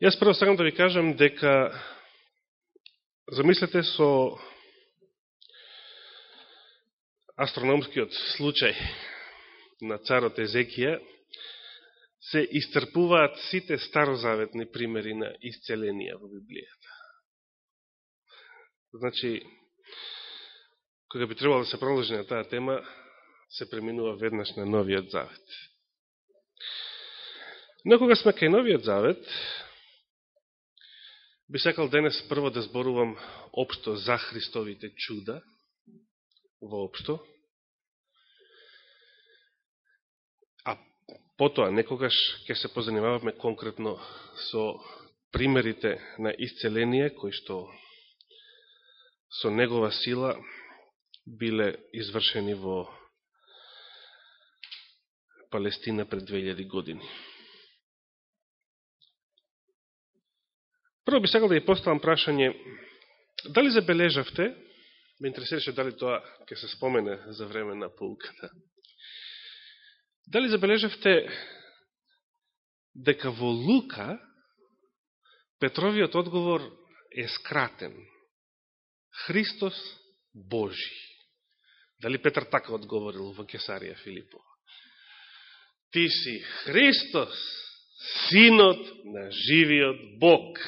Јас прво сакам да ви кажам дека замислете со астрономскиот случај на царот Езекија се истрпуваат сите старозаветни примери на исцеленија во Библијата. Значи, кога би требало да се продолжи на таа тема, се преминува веднаш на Новиот Завет. Но кога сме кај Новиот Завет, би сакал денес прво да зборувам општо за Христовите чуда, воопшто, а потоа некогаш ќе се позанимаваме конкретно со примерите на исцеление, кои што со негова сила биле извршени во Палестина пред 2000 години. Прво би сакал да ја поставам прашање, дали забележавте, ме интересираше дали тоа ќе се спомене за време на полуката, дали забележавте дека во Лука Петровиот одговор е скратен. Христос Божи. Дали Петар така одговорил во Кесарија Филипова? Ти си Христос, синот на живиот Бог.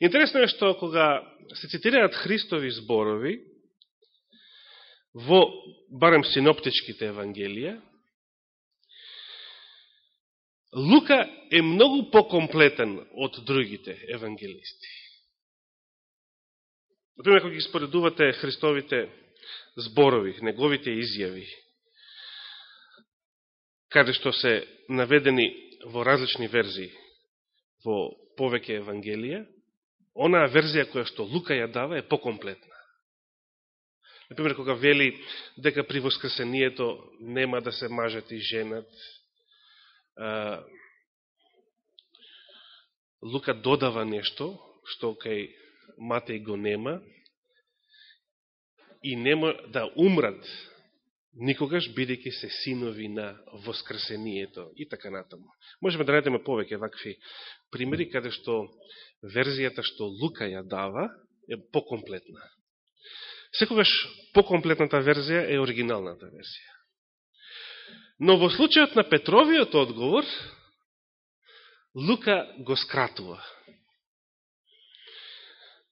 Интересно е што кога се цитираат Христови зборови во барем синоптичките евангелија, Лука е многу покомплетен од другите евангелисти. Например, кога ги споредувате Христовите зборови, неговите изјави, каде што се наведени во различни верзии во повеќе евангелија, онаа верзија која што Лука ја дава е покомплетна. Например, кога вели дека при воскресението нема да се мажат и женат, Лука додава нешто, што кај Матеј го нема, и нема да умрат никогаш, бидејќи се синови на воскресението и така натаму. Можеме да најдеме повеќе вакви примери, каде што верзијата што Лука ја дава е покомплетна. Секогаш покомплетната верзија е оригиналната верзија. Но во случајот на Петровиот одговор, Лука го скратува.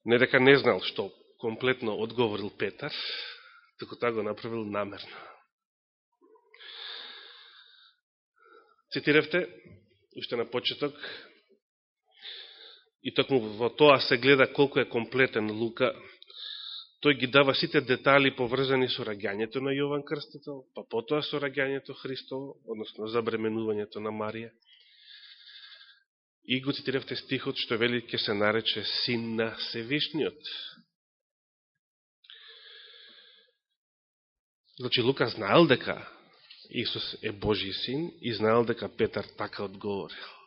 Не дека не знал што комплетно одговорил Петар, тако таа го направил намерно. Цитиравте, уште на почеток, и токму во тоа се гледа колку е комплетен Лука, тој ги дава сите детали поврзани со раѓањето на Јован Крстител, па потоа со раѓањето Христово, односно забременувањето на Марија. И го цитиравте стихот што вели ке се нарече син на Севишниот. Значи Лука знаел дека Исус е Божи син и знаел дека Петар така одговорил.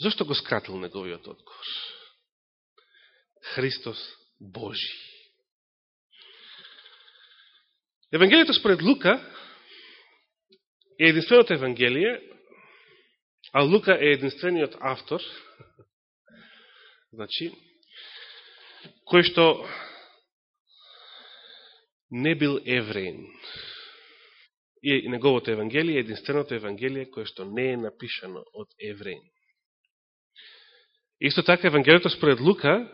Зошто го скратил неговиот одговор? Христос Божи. Евангелието според Лука е единственото Евангелие, а Лука е единствениот автор, значи, кој што не бил евреин. И неговото Евангелие е единственото Евангелие кое што не е напишано од евреин. Исто така, Евангелието според Лука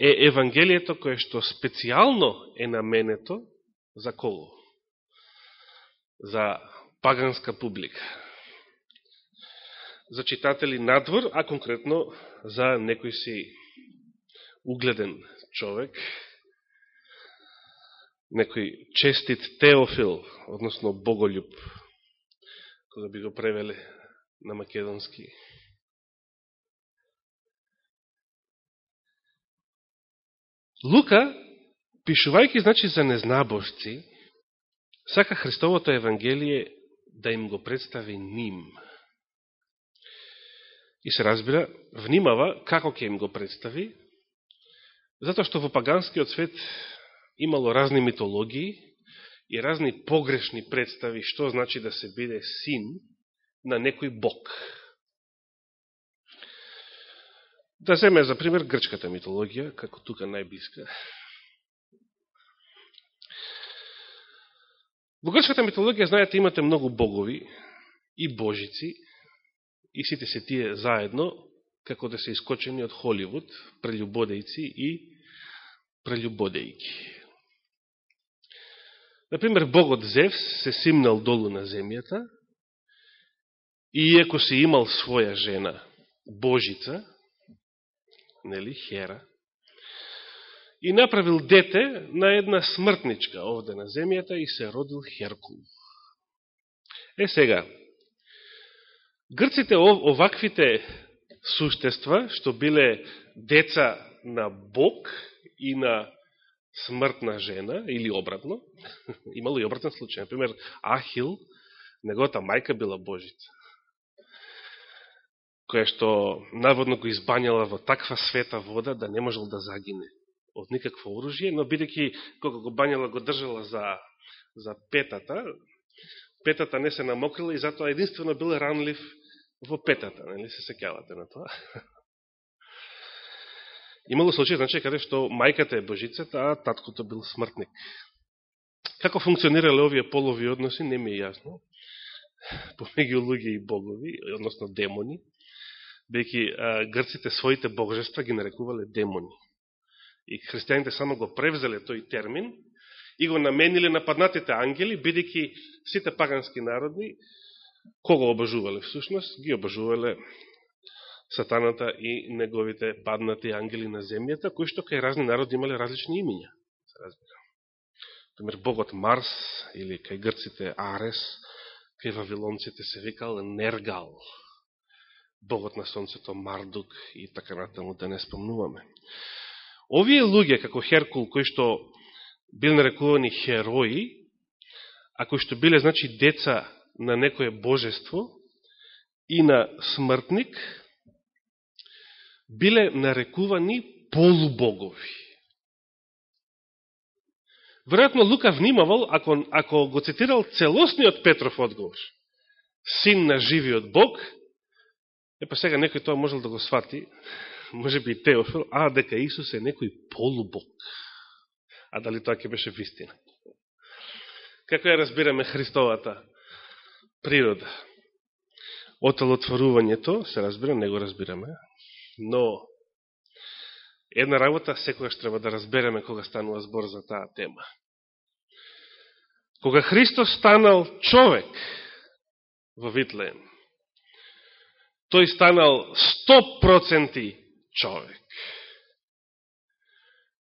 е Евангелието кое што специјално е наменето за кого? За паганска публика. За читатели надвор, а конкретно за некој си угледен човек, некој честит теофил, односно боголјуб, кога би го превеле на македонски. Лука, пишувајќи значи за незнабожци, сака Христовото Евангелие да им го представи ним. И се разбира, внимава како ќе им го представи, затоа што во паганскиот свет имало разни митологии и разни погрешни представи што значи да се биде син на некој бог. Да земе за пример грчката митологија, како тука најблиска. Во грчката митологија, знаете, имате многу богови и божици, и сите се тие заедно, како да се искочени од Холивуд, прелюбодејци и прелюбодејки. Например, богот Зевс се симнал долу на земјата, и иеко се имал своја жена, Божица, нели, Хера, и направил дете на една смртничка овде на земјата и се родил Херкул. Е сега, грците оваквите суштества, што биле деца на Бог и на смртна жена, или обратно, имало и обратен случај. Например, Ахил, неговата мајка била Божица која што наводно го избањала во таква света вода да не можел да загине од никакво оружје, но бидеќи кога го бањала го држала за, за петата, петата не се намокрила и затоа единствено бил ранлив во петата, нели се секјавате на тоа? Имало случај, значи, каде што мајката е божицата, а таткото бил смртник. Како функционирале овие полови односи, не ми е јасно. Помеѓу луѓе и богови, односно демони бејќи грците своите божества ги нарекувале демони. И христијаните само го превзеле тој термин и го намениле на паднатите ангели, бидејќи сите пагански народи, кого обажувале всушност, ги обажувале сатаната и неговите паднати ангели на земјата, кои што кај разни народи имале различни имиња. Пример, богот Марс или кај грците Арес, кај вавилонците се викал Нергал богот на сонцето Мардук и така натаму да не спомнуваме. Овие луѓе, како Херкул, кои што бил нарекувани херои, а кои што биле, значи, деца на некое божество и на смртник, биле нарекувани полубогови. Веројатно Лука внимавал, ако, ако го цитирал целосниот Петров одговор, син на живиот Бог, Е, па сега некој тоа можел да го свати, може би и Теофил, а дека Исус е некој полубог. А дали тоа ќе беше вистина? Како ја разбираме Христовата природа? Оталотворувањето, се разбира, не го разбираме, но една работа секојаш треба да разбереме кога станува збор за таа тема. Кога Христос станал човек во Витлеем, тој станал 100% човек.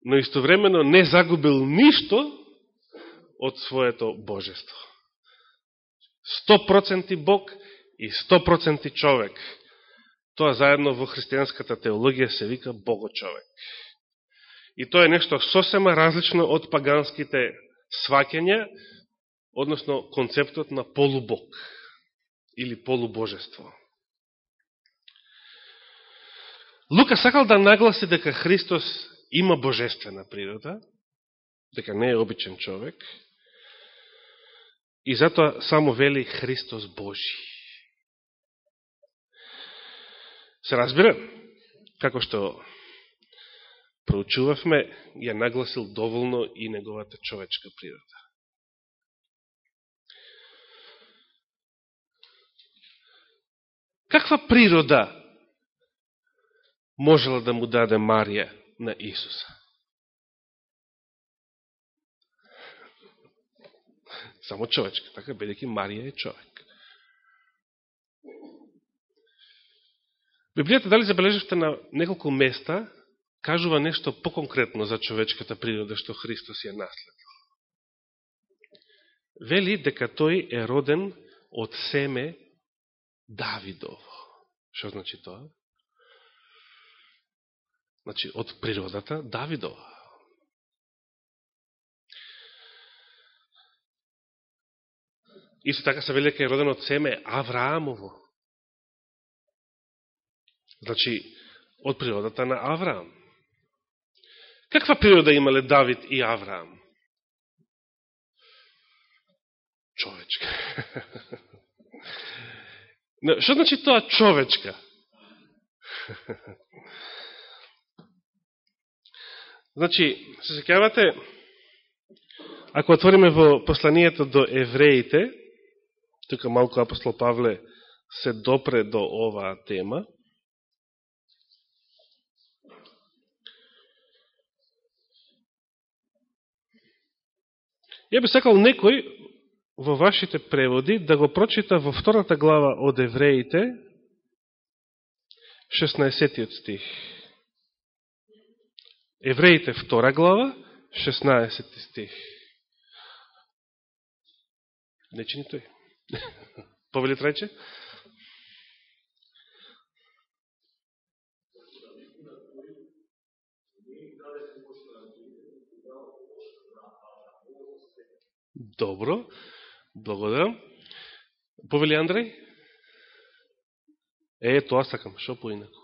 Но истовремено не загубил ништо од своето божество. 100% Бог и 100% човек. Тоа заедно во христијанската теологија се вика Богочовек. И тоа е нешто сосема различно од паганските свакења, односно концептот на полубог или полубожество. Лука сакал да нагласи дека Христос има божествена природа, дека не е обичен човек, и затоа само вели Христос Божи. Се разбира, како што проучувавме, ја нагласил доволно и неговата човечка природа. Каква природа можела да му даде Марија на Исуса. Само човечка, така, бедеќи Марија е човек. Библијата, дали забележавте на неколку места, кажува нешто поконкретно за човечката природа што Христос ја наследил. Вели дека тој е роден од семе Давидово. Што значи тоа? Значи, од природата Давидова. Исто така се вели е роден од семе Авраамово. Значи, од природата на Авраам. Каква природа имале Давид и Авраам? Човечка. Што значи тоа човечка? Значи, се секјавате, ако отвориме во посланието до евреите, тука малко апостол Павле се допре до оваа тема, Ја би сакал некој во вашите преводи да го прочита во втората глава од Евреите, 16 стих. Евреите втора глава, 16 стих. Не чини тој. Повели трајче? Добро, благодарам. Повели Андреј? Е, тоа сакам, шо поинако?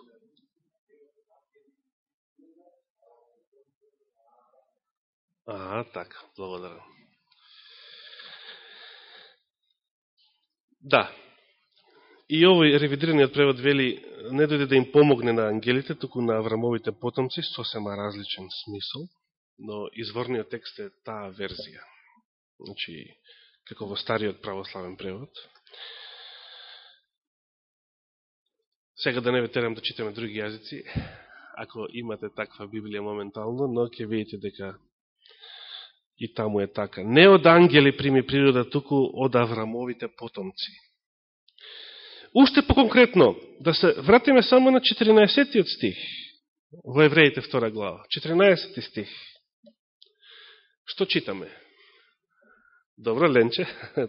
А, така, благодарам. Да. И овој ревидираниот превод вели не дојде да им помогне на ангелите, туку на Аврамовите потомци, сосема различен смисол, но изворниот текст е таа верзија. Значи, како во стариот православен превод. Сега да не ве терам да читаме други јазици, ако имате таква Библија моментално, но ќе видите дека и таму е така. Не од ангели прими природа, туку од Аврамовите потомци. Уште по-конкретно, да се вратиме само на 14 стих, во Евреите 2 глава. 14 стих. Што читаме? Добро, Ленче.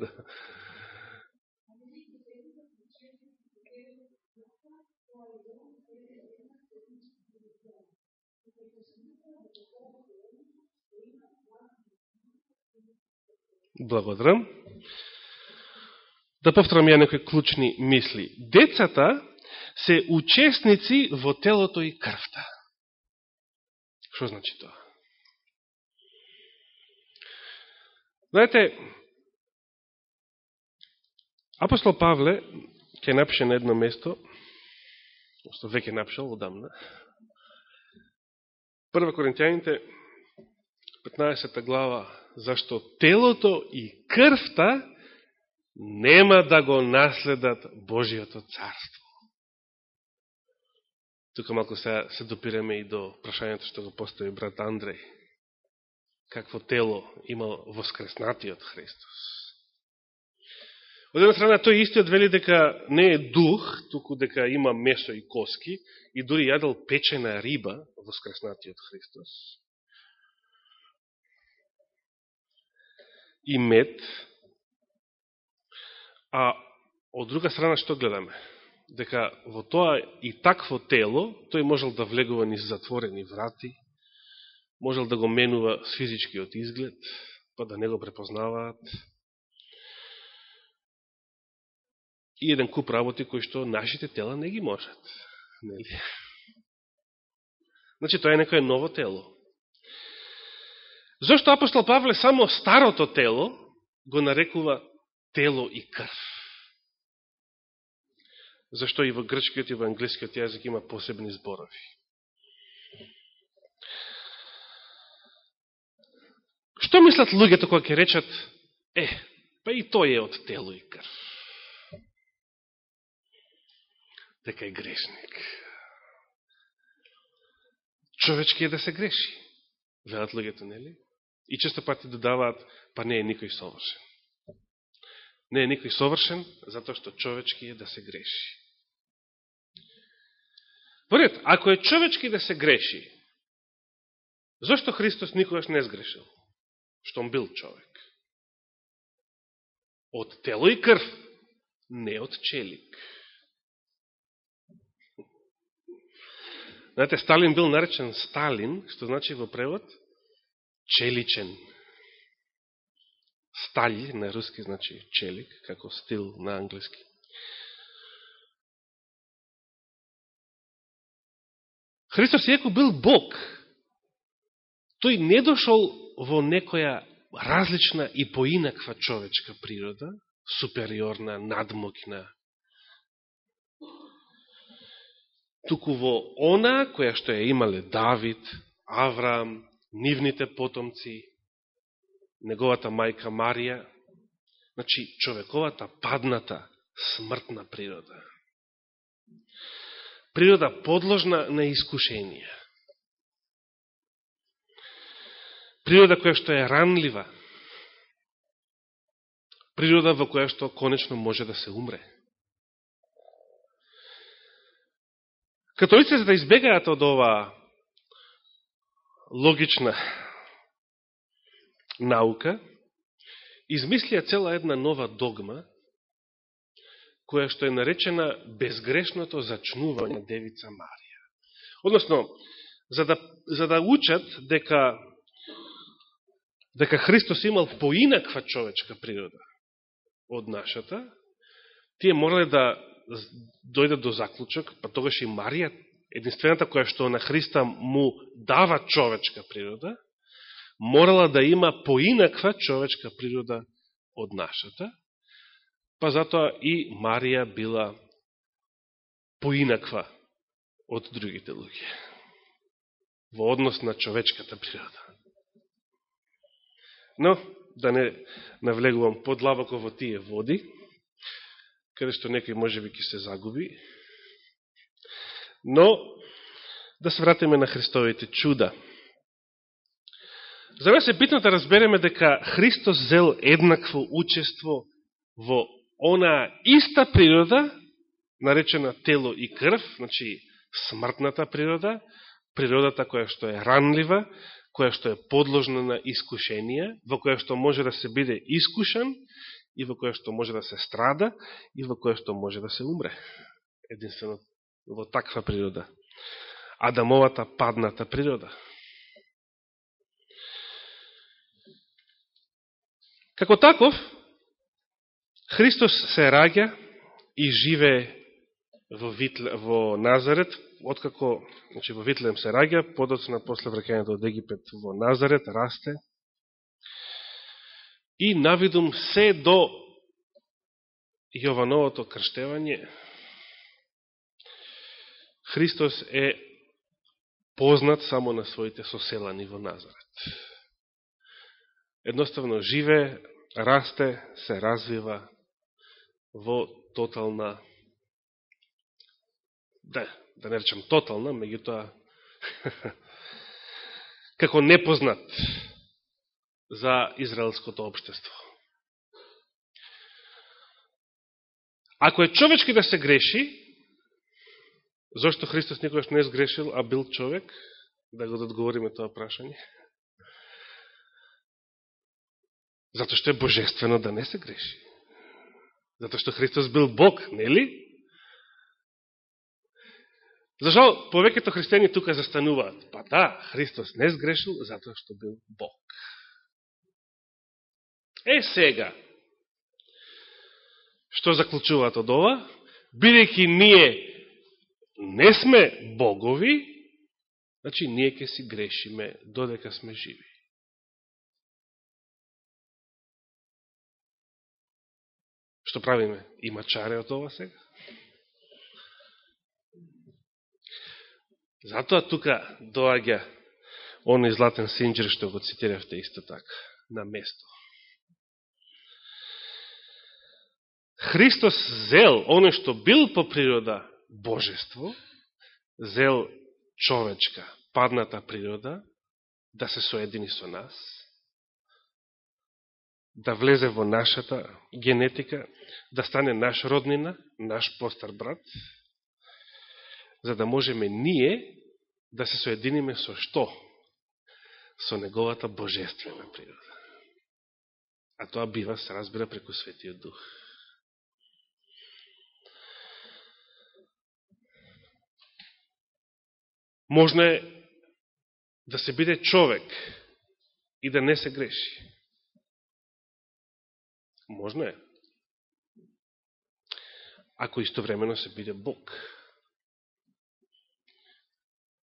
Благодарам. Да повторам ја некои клучни мисли. Децата се учесници во телото и крвта. Што значи тоа? Знаете, апостол Павле ќе напише на едно место, што веќе напишал одамна, Прва Коринтијаните, 15 глава, зашто телото и крвта нема да го наследат Божиото царство. Тука малко се, се допираме и до прашањето што го постави брат Андреј какво тело има воскреснатиот Христос. Од една страна, тој истиот вели дека не е дух, туку дека има месо и коски, и дури јадел печена риба, воскреснатиот Христос. И мед. А од друга страна, што гледаме? Дека во тоа и такво тело, тој можел да влегува низ затворени врати, можел да го менува с физичкиот изглед, па да не го препознаваат. И еден куп работи кои што нашите тела не ги можат. Нели? Значи, тоа е некое ново тело. Зошто апостол Павле само старото тело го нарекува тело и крв? Зашто и во грчкиот и во англискиот јазик има посебни зборови? Што мислат луѓето кога ќе речат, е, па и тој е од тело и крв. Дека е грешник. Човечки е да се греши. Велат луѓето, нели? И често пати додаваат, па не е никој совршен. Не е никој совршен, затоа што човечки е да се греши. Поред, ако е човечки да се греши, зашто Христос никогаш не сгрешил? штом бил човек. Од тело и крв, не од челик. Знаете, Сталин бил наречен Сталин, што значи во превод челичен. Стали на руски значи челик, како стил на англиски. Христос иако бил Бог, тој не дошол во некоја различна и поинаква човечка природа, супериорна, надмокна, туку во она која што ја имале Давид, Авраам, нивните потомци, неговата мајка Марија, значи човековата падната смртна природа. Природа подложна на искушенија. Природа која што е ранлива. Природа во која што конечно може да се умре. Католиците за да избегаат од оваа логична наука, измислија цела една нова догма, која што е наречена безгрешното зачнување Девица Марија. Односно, за да, за да учат дека дека Христос имал поинаква човечка природа од нашата, тие морале да дојдат до заклучок, па тогаш и Марија, единствената која што на Христа му дава човечка природа, морала да има поинаква човечка природа од нашата, па затоа и Марија била поинаква од другите луѓе во однос на човечката природа. Но, да не навлегувам подлабоко во тие води, каде што некој може би ќе се загуби, но да се вратиме на Христовите чуда. За нас е битно да разбереме дека Христос зел еднакво учество во она иста природа, наречена тело и крв, значи смртната природа, природата која што е ранлива, која што е подложна на искушенија, во која што може да се биде искушан и во која што може да се страда и во која што може да се умре. Единствено во таква природа. Адамовата падната природа. Како таков, Христос се раѓа и живе во, Витле, во Назарет, откако значи, во Витлем се раѓа, подоцна после вракењето од Египет во Назарет, расте, и навидум се до Јовановото крштевање, Христос е познат само на своите соселани во Назарет. Едноставно живе, расте, се развива во тотална да, да не речем тотална, меѓутоа како непознат за израелското обштество. Ако е човечки да се греши, Зошто Христос никогаш не сгрешил, а бил човек, да го одговориме тоа прашање? Зато што е божествено да не се греши. Зато што Христос бил Бог, нели? Зашо повеќето христијани тука застануваат? Па да, Христос не сгрешил, затоа што бил Бог. Е сега, што заклучуваат од ова? Бидејќи ние не сме богови, значи ние ќе си грешиме додека сме живи. Што правиме? Има чаре од ова сега? Затоа тука доаѓа оној златен синџер што го цитиравте исто така, на место. Христос зел, оно што бил по природа божество, зел човечка, падната природа, да се соедини со нас, да влезе во нашата генетика, да стане наш роднина, наш постар брат, за да можеме ние да се соединиме со што? Со неговата божествена природа. А тоа бива се разбира преку Светиот Дух. Можно е да се биде човек и да не се греши. Можно е. Ако истовремено се биде Бог.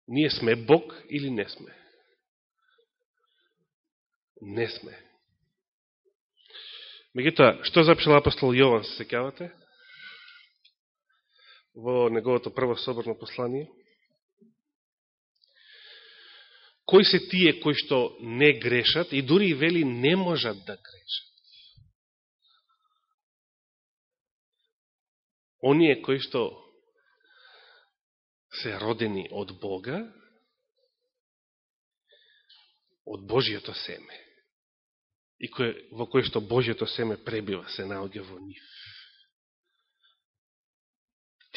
Ние сме Бог или не сме? Не сме. Мегутоа, што запишал апостол Јован, се секавате? Во неговото прво соборно послание. Кои се тие кои што не грешат и дури и вели не можат да грешат. Оние кои што се родени од Бога, од Божијото семе, и кој, во кој што Божијото семе пребива, се наоѓа во нив.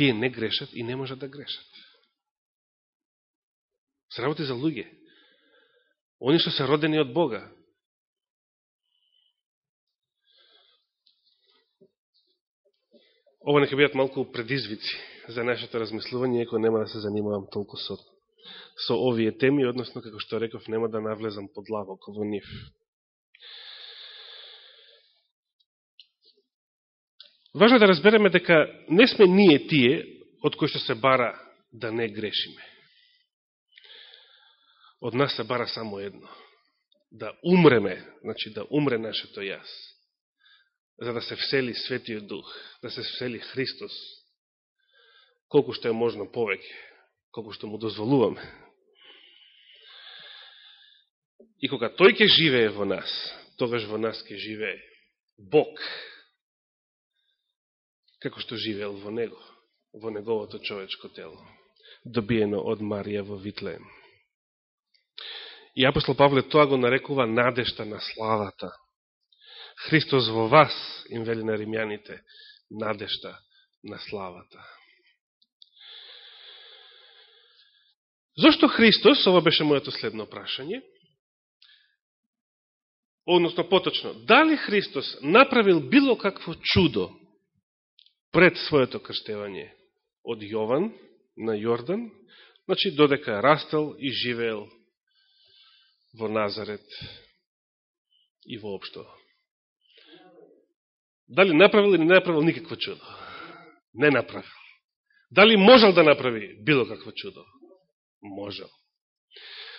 Тие не грешат и не можат да грешат. Се работи за луѓе. Они што се родени од Бога. Ова нека бидат малку предизвици за нашето размислување, иако нема да се занимавам толку со, со овие теми, односно, како што реков, нема да навлезам под лавок во нив. Важно да разбереме дека не сме ние тие од кои што се бара да не грешиме. Од нас се бара само едно. Да умреме, значи да умре нашето јас, за да се всели Светиот Дух, да се всели Христос, колку што е можно повеќе, колку што му дозволуваме. И кога тој ќе живее во нас, тогаш во нас ќе живее Бог, како што живеел во него, во неговото човечко тело, добиено од Марија во Витлеем. И апостол Павле тоа го нарекува надешта на славата. Христос во вас, им вели на римјаните, надешта на славата. Зошто Христос, ова беше моето следно прашање, односно поточно, дали Христос направил било какво чудо пред своето крштевање од Јован на Јордан, значи додека растел и живеел во Назарет и воопшто. Дали направил или не направил никакво чудо? Не направил. Дали можел да направи било какво чудо? Можел.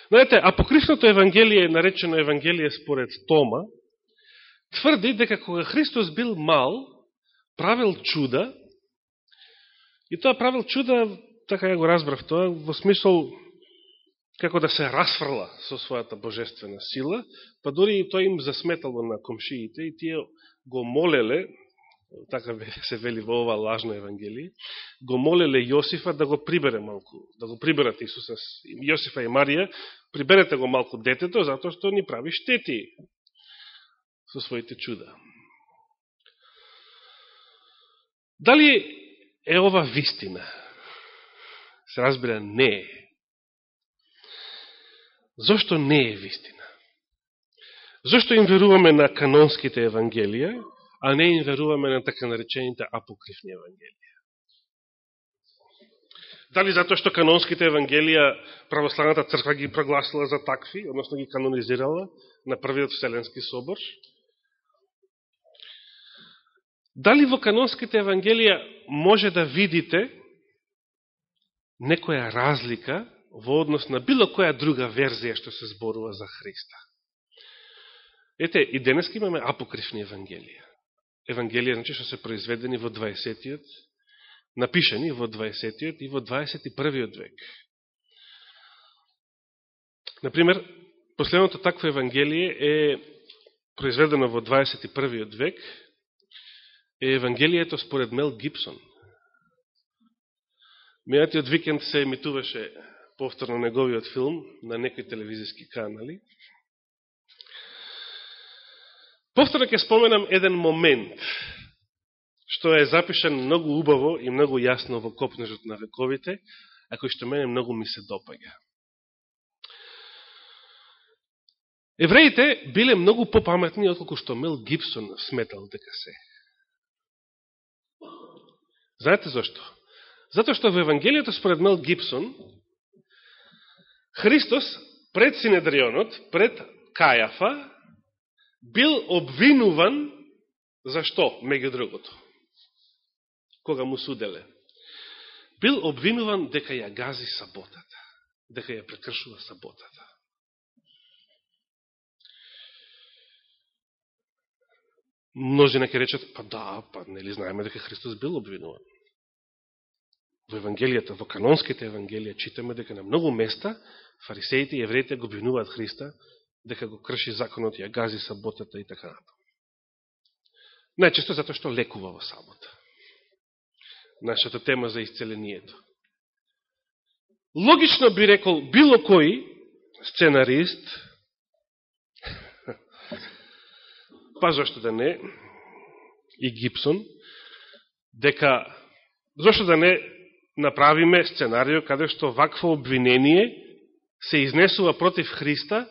Знаете, апокрифното Евангелие, наречено Евангелие според Тома, тврди дека кога Христос бил мал, правил чуда, и тоа правил чуда, така ја го разбрав тоа, во смисол како да се расфрла со својата божествена сила, па дори и тој им засметало на комшиите и тие го молеле, така се вели во ова лажно евангелие, го молеле Јосифа да го прибере малку, да го приберат Исуса, Јосифа и Марија, приберете го малку детето, затоа што ни прави штети со своите чуда. Дали е ова вистина? Се разбира, не е. Зошто не е вистина? Зошто им веруваме на канонските евангелија, а не им веруваме на така наречените апокрифни евангелија? Дали затоа што канонските евангелија православната црква ги прогласила за такви, односно ги канонизирала на првиот Вселенски собор? Дали во канонските евангелија може да видите некоја разлика во однос на било која друга верзија што се зборува за Христа? Ете, и денес имаме апокрифни евангелија. Евангелија, значи, што се произведени во 20-тиот, напишени во 20-тиот и во 21-тиот век. Например, последното такво евангелие е произведено во 21-тиот век, е Евангелието според Мел Гибсон. Мејатиот викенд се емитуваше повторно неговиот филм на некои телевизиски канали. Повторно ќе споменам еден момент, што е запишан многу убаво и многу јасно во Копнежот на вековите, а кој што мене многу ми се допаѓа. Евреите биле многу попаметни, отколку што Мел Гибсон сметал дека се. Знаете зашто? Затоа што во Евангелието според Мел Гибсон, Христос пред Синедрионот, пред Кајафа, бил обвинуван за што, меѓу другото? Кога му суделе? Бил обвинуван дека ја гази саботата, дека ја прекршува саботата. Множина ќе речат, па да, па нели знаеме дека Христос бил обвинуван во Евангелијата, во канонските Евангелија, читаме дека на многу места фарисеите и евреите го обвинуваат Христа, дека го крши законот, ја гази саботата и така натаму. Најчесто затоа што лекува во сабота. Нашата тема за исцелението. Логично би рекол било кој сценарист, па зашто да не, и Гипсон, дека зашто да не направиме сценарио каде што вакво обвинение се изнесува против Христа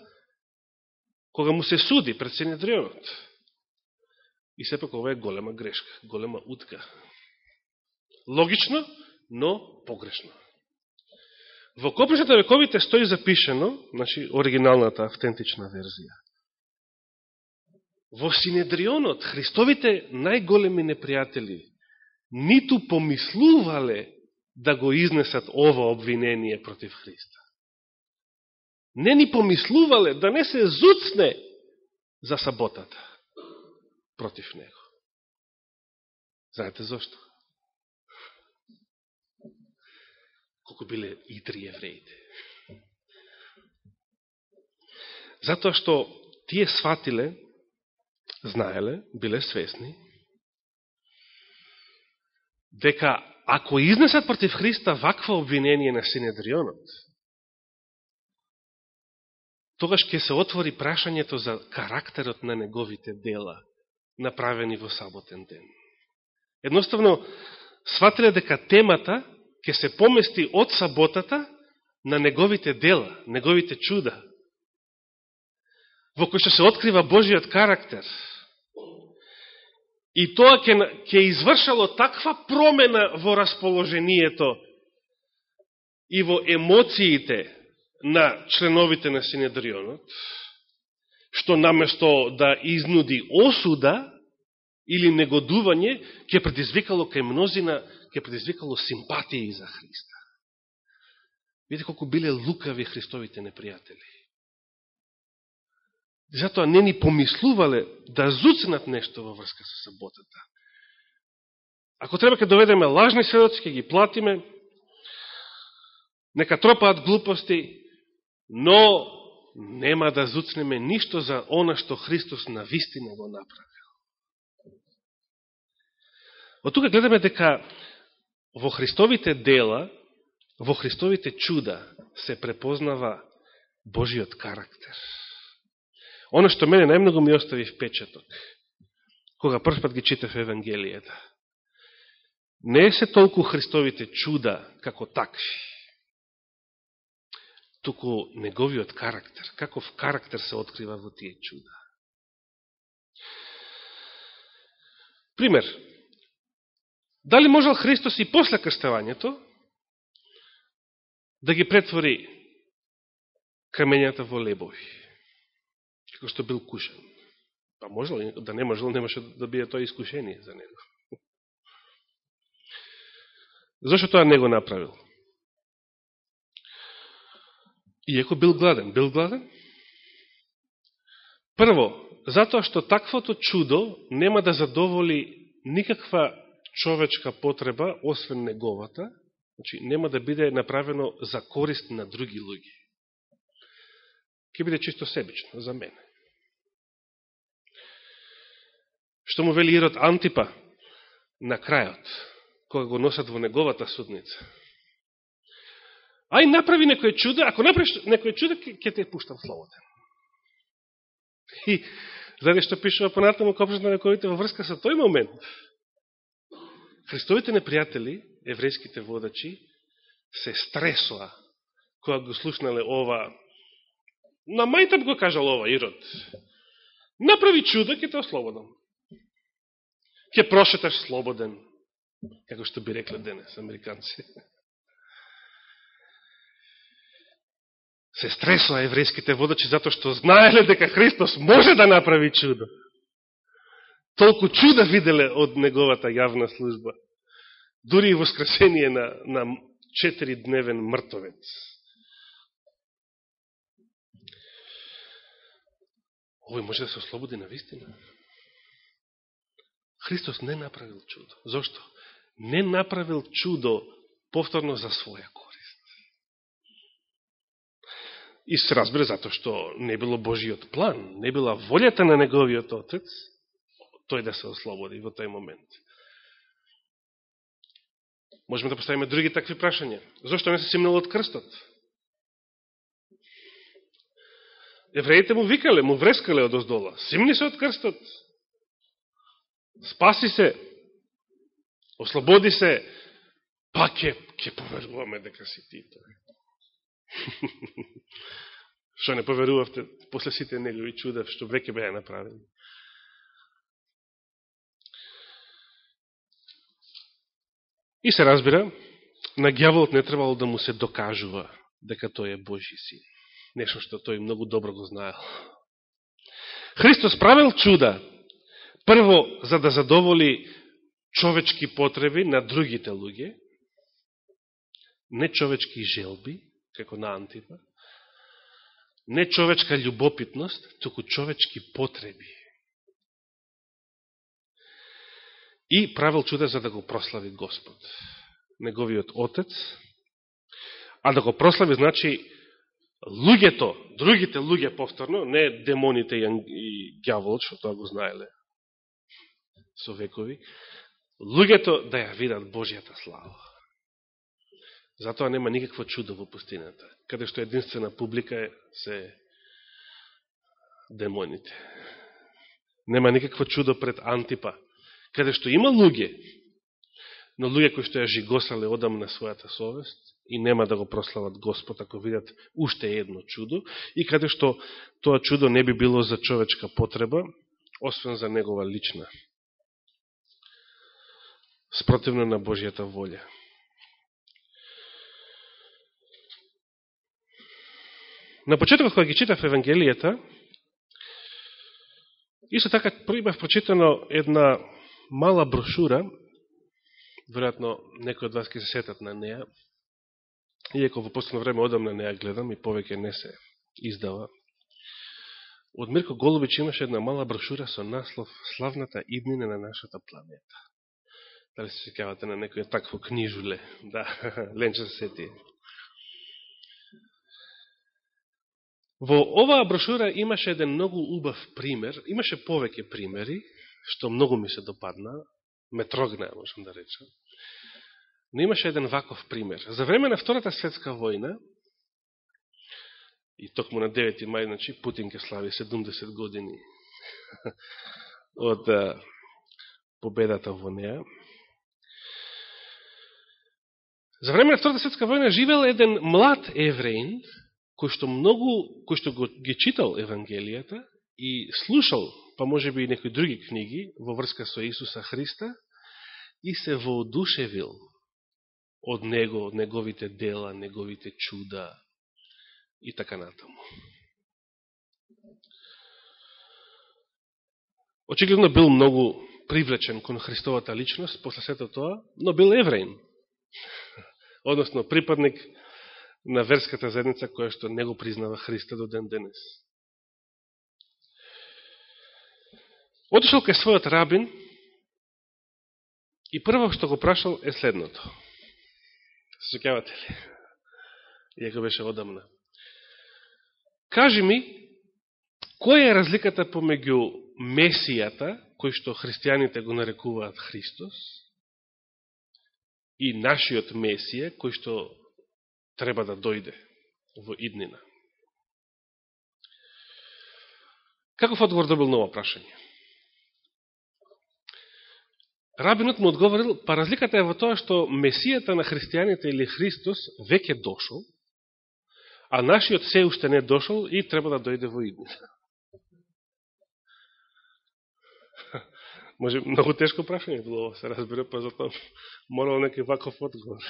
кога му се суди пред Синедрионот. И сепак ова е голема грешка, голема утка. Логично, но погрешно. Во копишата вековите стои запишено, значи оригиналната автентична верзија. Во Синедрионот, Христовите најголеми непријатели ниту помислувале да го изнесат ова обвинение против Христа. Не ни помислувале да не се зуцне за саботата против него. Знаете зашто? Колко биле и три евреите. Затоа што тие сватиле, знаеле, биле свесни, дека ако изнесат против Христа вакво обвинение на Синедрионот, тогаш ќе се отвори прашањето за карактерот на неговите дела, направени во саботен ден. Едноставно, сватиле дека темата ќе се помести од саботата на неговите дела, неговите чуда, во кој што се открива Божиот карактер – И тоа ќе, ќе извршало таква промена во расположението и во емоциите на членовите на Синедрионот, што наместо да изнуди осуда или негодување, ќе предизвикало кај мнозина, ќе предизвикало симпатија за Христа. Видите колку биле лукави Христовите непријатели. Затоа не ни помислувале да зуцнат нешто во врска со саботата. Ако треба ке доведеме лажни сведоци, ке ги платиме, нека тропаат глупости, но нема да зуцнеме ништо за она што Христос на вистина го направил. Од тука гледаме дека во Христовите дела, во Христовите чуда се препознава Божиот карактер. Оно што мене најмногу ми остави впечаток, кога прв ги читав Евангелијата, не се толку Христовите чуда како такви, туку неговиот карактер, каков карактер се открива во тие чуда. Пример, дали можел Христос и после крстевањето да ги претвори камењата во лебови? Како што бил кушен. Па можел, да не можел, немаше да биде тоа искушение за него. Зошто тоа не го направил? Иеко бил гладен. Бил гладен? Прво, затоа што таквото чудо нема да задоволи никаква човечка потреба, освен неговата, значи нема да биде направено за корист на други луѓе. Ке биде чисто себично за мене. Што му вели Ирод Антипа на крајот, кога го носат во неговата судница. Ај направи некој чудо, ако направиш некој чудо, ќе те пуштам слободен. И заради што пишува понатаму копшот на вековите во врска со тој момент, Христовите непријатели, еврејските водачи, се стресоа кога го слушнале ова, на мајтап го кажал ова Ирод, направи чудо, ќе те ослободам ќе прошеташ слободен, како што би рекле денес американци. Се стресоа еврејските водачи затоа што знаеле дека Христос може да направи чудо. Толку чуда виделе од неговата јавна служба. Дури и воскресение на, на четиридневен мртовец. Овој може да се ослободи на вистина. Христос не направил чудо. Зошто? Не направил чудо повторно за своја корист. И се разбере затоа што не било Божиот план, не била волјата на неговиот отец, тој да се ослободи во тој момент. Можеме да поставиме други такви прашања. Зошто не се симнал од крстот? Евреите му викале, му врескале од оздола. Симни се од крстот. Спаси се. Ослободи се. Па ке, ке поверуваме дека си ти тој. што не поверувавте после сите негови чуда, што веќе беа направени. И се разбира, на гјаволот не требало да му се докажува дека тој е Божи син. Нешто што тој многу добро го знаел. Христос правил чуда, прво за да задоволи човечки потреби на другите луѓе, не човечки желби, како на Антипа, не човечка љубопитност, туку човечки потреби. И правил чуда за да го прослави Господ, неговиот Отец. А да го прослави, значи, луѓето, другите луѓе повторно, не демоните и гјаволот, што тоа го знаеле со векови, луѓето да ја видат Божијата слава. Затоа нема никакво чудо во пустината, каде што единствена публика е се демоните. Нема никакво чудо пред Антипа, каде што има луѓе, но луѓе кои што ја жигосале одам на својата совест и нема да го прослават Господ ако видат уште едно чудо и каде што тоа чудо не би било за човечка потреба, освен за негова лична. Спротивно на Божијата волја. На почетокот кога ги читав Евангелијата, исто така имав прочитано една мала брошура, веројатно некој од вас ќе се сетат на неја, иако во последно време одам на неја гледам и повеќе не се издава. Од Мирко Голубич имаше една мала брошура со наслов Славната иднина на нашата планета. Дали се секавате на некој такво книжуле? Да, Ленче се сети. Во оваа брошура имаше еден многу убав пример, имаше повеќе примери, што многу ми се допадна, ме трогна, можем да речам. Но имаше еден ваков пример. За време на Втората светска војна, и токму на 9. мај, значи, Путин ке слави 70 години од победата во неа. За време на Втората светска војна живел еден млад евреин, кој што многу, кој што го, ги читал Евангелијата и слушал па може би и некои други книги во врска со Исуса Христа и се воодушевил од него, од неговите дела, неговите чуда и така натаму. Очигледно бил многу привлечен кон Христовата личност после сето тоа, но бил евреин. Односно, припадник на верската заедница која што не го признава Христа до ден денес. Отишел кај својот рабин и прво што го прашал е следното. Се секјавате ли? Иако беше одамна. Кажи ми, која е разликата помеѓу Месијата, кој што христијаните го нарекуваат Христос, и нашиот Месија, кој што треба да дојде во иднина? Каков одговор добил на ова прашање? Рабинот му одговорил, па разликата е во тоа што Месијата на христијаните или Христос веќе дошол, а нашиот се уште не дошол и треба да дојде во иднина. Може, многу тешко прашање било, да се разбира, па затоа морал некој ваков одговор.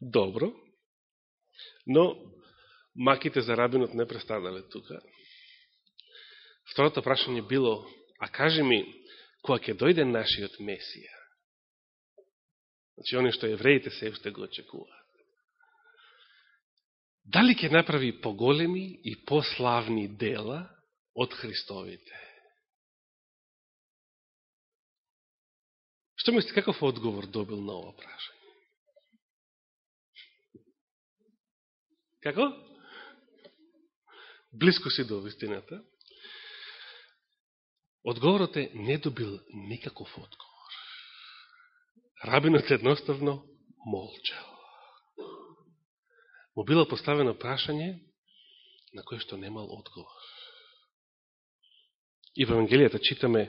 Добро, но маките за рабинот не престанале тука. Второто прашање било, а кажи ми, која ќе дојде нашиот Месија. Значи, они што евреите се уште го очекуваат. Дали ќе направи поголеми и пославни дела од Христовите? Што мисли, каков одговор добил на ова прашање? Како? Близко си до вистината. Одговорот е не добил никаков одговор. Рабинот едноставно молчал. Му било поставено прашање на кое што немал одговор. И во Евангелијата читаме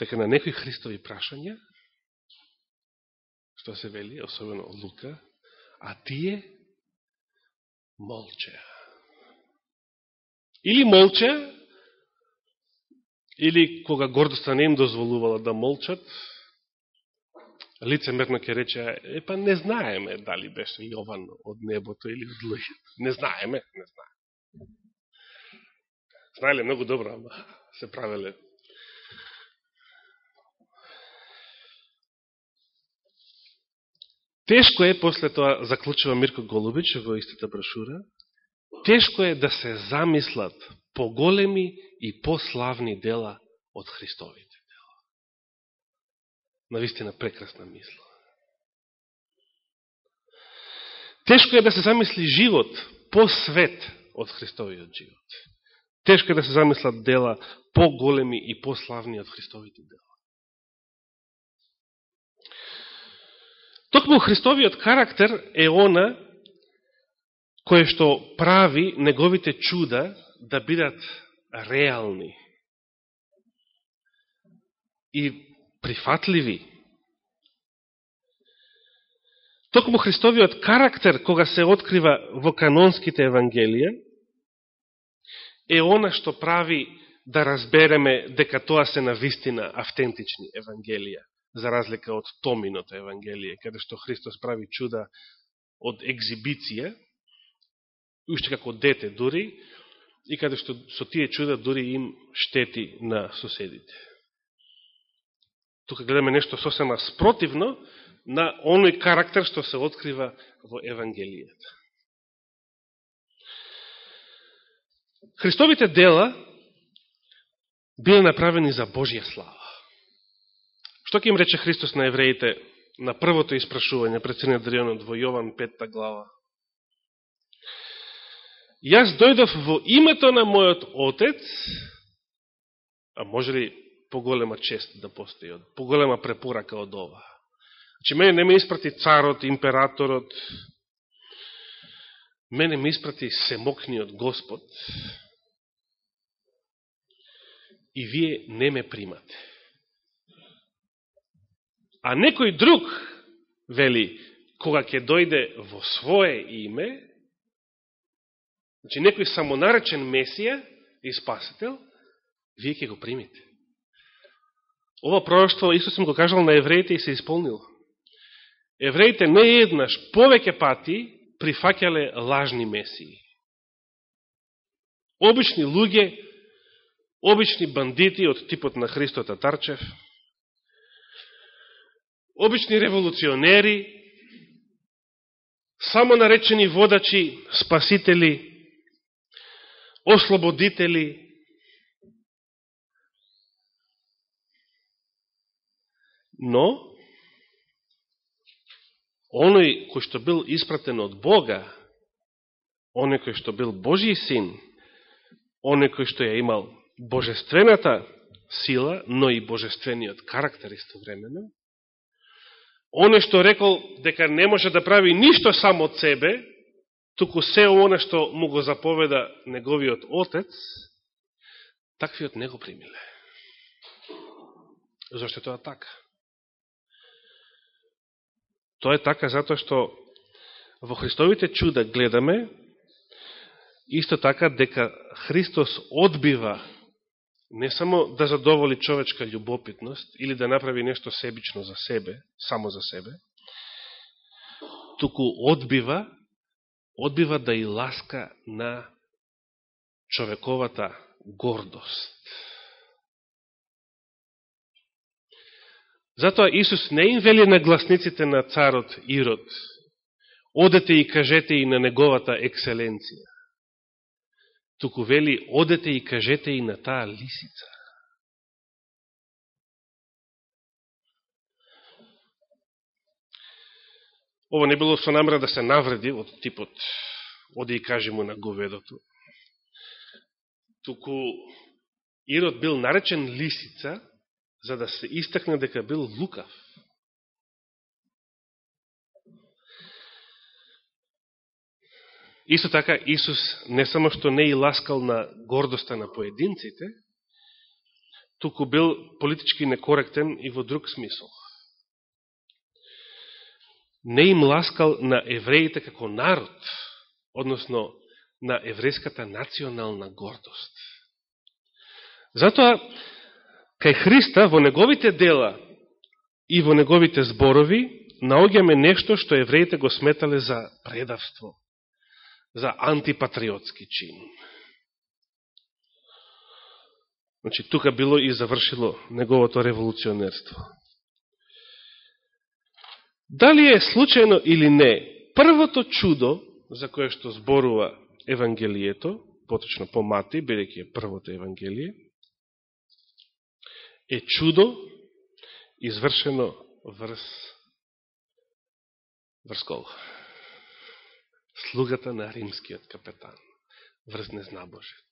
дека на некои Христови прашања, што се вели, особено од Лука, а тие молчеа. Или молчеа, или кога гордоста не им дозволувала да молчат, лицемерно ќе рече, е па не знаеме дали беше Јован од небото или од луѓето. Не знаеме, не знаеме. Знаеле многу добро, ама се правеле. Тешко е, после тоа заклучува Мирко Голубич во истата брошура, тешко е да се замислат поголеми и пославни дела од Христовите дела. Навистина прекрасна мисла. Тешко е да се замисли живот посвет од Христовиот живот. Тешко е да се замислат дела поголеми и пославни од Христовите дела. Токму Христовиот карактер е она кое што прави неговите чуда да бидат реални и прифатливи. Токму Христовиот карактер, кога се открива во канонските евангелија, е она што прави да разбереме дека тоа се на вистина автентични евангелија, за разлика од Томиното евангелие, каде што Христос прави чуда од екзибиција, уште како дете дури, и каде што со тие чуда дури им штети на соседите. Тука гледаме нешто сосема спротивно на оној карактер што се открива во Евангелијата. Христовите дела биле направени за Божја слава. Што ќе им рече Христос на евреите на првото испрашување пред Синедрионот во Јован 5 глава? Јас дојдов во името на мојот Отец, а може ли поголема чест да постои, поголема препорака од ова? Значи, мене не ме испрати царот, императорот, мене ме испрати семокниот Господ, и вие не ме примате. А некој друг, вели, кога ќе дојде во свое име, значи некој самонаречен Месија и Спасител, вие ќе го примите. Ова пророќство Исус им го кажал на евреите и се исполнил. Евреите не еднаш, повеќе пати прифакјале лажни месии. Обични луѓе обични бандити од типот на Христо Татарчев, обични револуционери, само наречени водачи, спасители, ослободители, но оној кој што бил испратен од Бога, оној кој што бил Божи син, оној кој што ја имал божествената сила, но и божествениот карактер истовремено. Оне што рекол дека не може да прави ништо само од себе, туку се оно што му го заповеда неговиот отец, таквиот не го примиле. Зошто е тоа така? Тоа е така затоа што во Христовите чуда гледаме исто така дека Христос одбива не само да задоволи човечка љубопитност или да направи нешто себично за себе, само за себе, туку одбива, одбива да и ласка на човековата гордост. Затоа Исус не им вели на гласниците на царот Ирод, одете и кажете и на неговата екселенција туку вели, одете и кажете и на таа лисица. Ово не било со намера да се навреди од типот оди и кажи му на говедото. Туку Ирод бил наречен лисица за да се истакне дека бил лукав. Исто така, Исус не само што не и ласкал на гордоста на поединците, туку бил политички некоректен и во друг смисол. Не им ласкал на евреите како народ, односно на еврејската национална гордост. Затоа, кај Христа во неговите дела и во неговите зборови наоѓаме нешто што евреите го сметале за предавство, за антипатриотски чин. Значи, тука било и завршило неговото револуционерство. Дали е случајно или не, првото чудо за кое што зборува Евангелието, поточно по Мати, бидеќи е првото Евангелие, е чудо извршено врз врз кого? Слугата на римскиот капетан, врз незнабожец.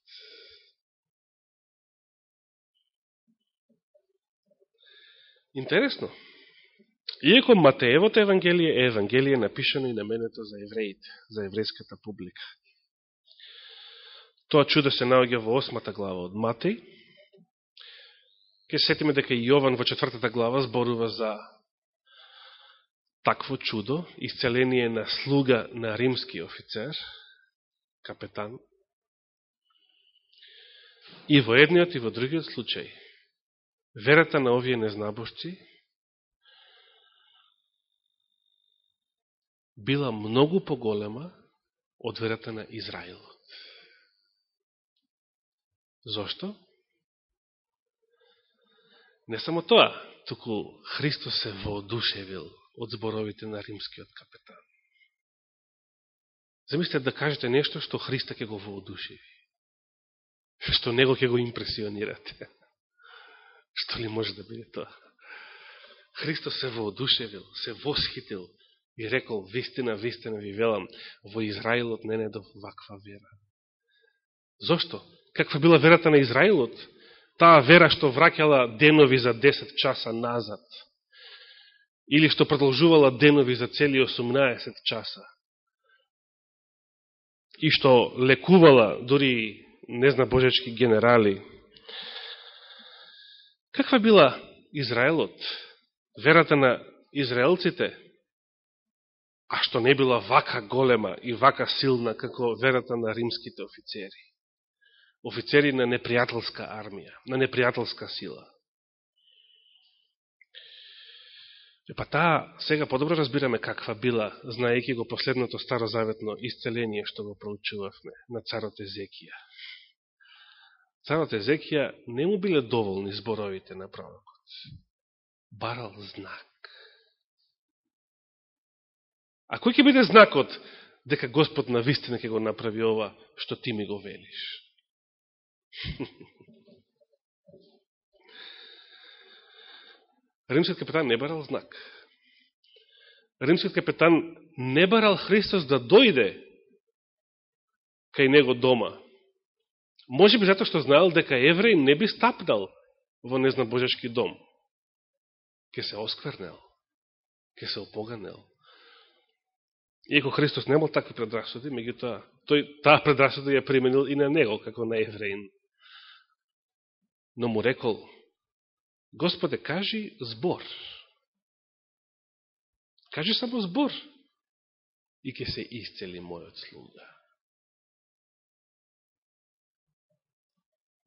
Интересно. Иеко Матеевото Евангелие е Евангелие напишано и наменето за евреите, за еврејската публика. Тоа чудо се наоѓа во осмата глава од Матеј, Ке сетиме дека и Јован во четвртата глава зборува за такво чудо, исцеление на слуга на римски офицер, капетан. И во едниот и во другиот случај, верата на овие незнабошци била многу поголема од верата на Израилот. Зошто? Не само тоа, туку Христос се воодушевил од зборовите на римскиот капетан. Замислите да кажете нешто што Христа ќе го воодушеви. Што него ќе го импресионирате. Што ли може да биде тоа? Христос се воодушевил, се восхитил и рекол, вистина, вистина ви велам, во Израилот не недов ваква вера. Зошто? Каква била верата на Израилот? таа вера што враќала денови за 10 часа назад, или што продолжувала денови за цели 18 часа, и што лекувала дори не зна божечки генерали. Каква била Израелот? Верата на израелците? А што не била вака голема и вака силна како верата на римските офицери? офицери на непријателска армија, на непријателска сила. Е, па таа, сега подобро разбираме каква била, знаејќи го последното старозаветно исцеление што го проучувавме на царот Езекија. Царот Езекија не му биле доволни зборовите на пророкот. Барал знак. А кој ќе биде знакот дека Господ на вистина ќе го направи ова што ти ми го велиш? Римскиот капетан не барал знак. Римскиот капетан не барал Христос да дојде кај него дома. Може би затоа што знаел дека евреј не би стапнал во незнабожешки дом. Ке се осквернел, ке се опоганел. Иако Христос немал такви предрасуди, меѓутоа, тој таа предрасуда ја применил и на него, како на евреин но му рекол, Господе, кажи збор. Кажи само збор и ќе се исцели мојот слуга.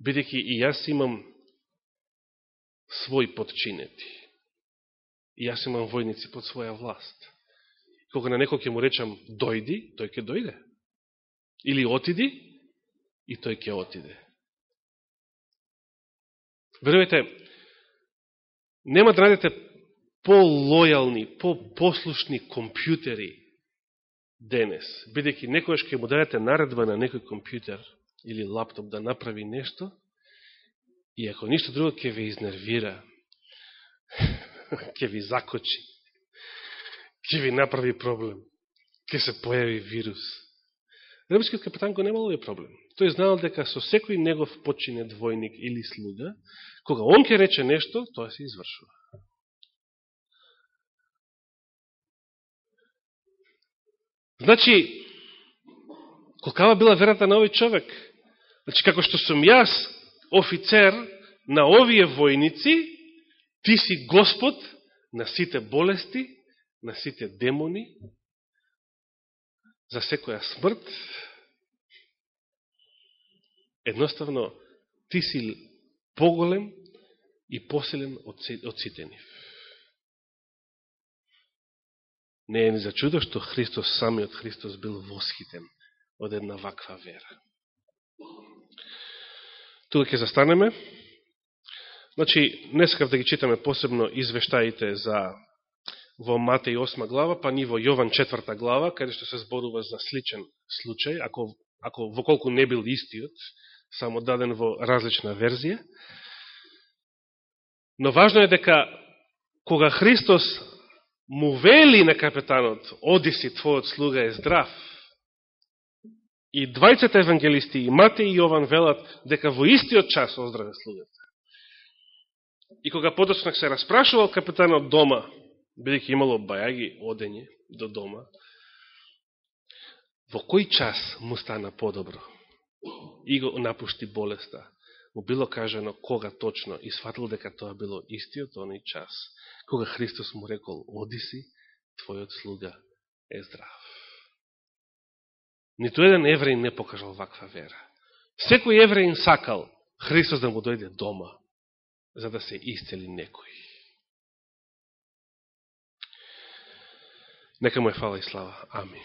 Бидеќи и јас имам свој подчинети. И јас имам војници под своја власт. Кога на некој ќе му речам дојди, тој ќе дојде. Или отиди, и тој ќе отиде. Верувате, нема да најдете по-лојални, по-послушни компјутери денес, бидеќи некојаш ќе му дадете наредба на некој компјутер или лаптоп да направи нешто, и ако ништо друго ќе ве изнервира, ќе ви закочи, ќе ви направи проблем. Ке се појави вирус. Римскиот капитан го немал овој проблем. Тој знаел дека со секој негов почине двојник или слуга, кога он ке рече нешто, тоа се извршува. Значи, колкава била верата на овој човек? Значи, како што сум јас офицер на овие војници, ти си Господ на сите болести, на сите демони, за секоја смрт. Едноставно, ти си поголем и посилен од сите нив. Не е ни за чудо што Христос, самиот Христос, бил восхитен од една ваква вера. Тука ќе застанеме. Значи, не сакав да ги читаме посебно извештаите за во Матеј 8 глава, па ни во Јован 4 глава, каде што се зборува за сличен случај, ако, ако во колку не бил истиот, само даден во различна верзија. Но важно е дека кога Христос му вели на капетанот, оди си, твојот слуга е здрав. И двајцата евангелисти, и Матеј и Јован, велат дека во истиот час оздраве слугата. И кога подоцнак се распрашувал капетанот дома, бидеќи имало бајаги одење до дома, во кој час му стана подобро и го напушти болеста, му било кажано кога точно и сватил дека тоа било истиот оној час кога Христос му рекол, оди си, твојот слуга е здрав. Ниту еден евреин не покажал ваква вера. Секој евреин сакал Христос да му дојде дома, за да се исцели некој. Нека му е фала и слава. Амин.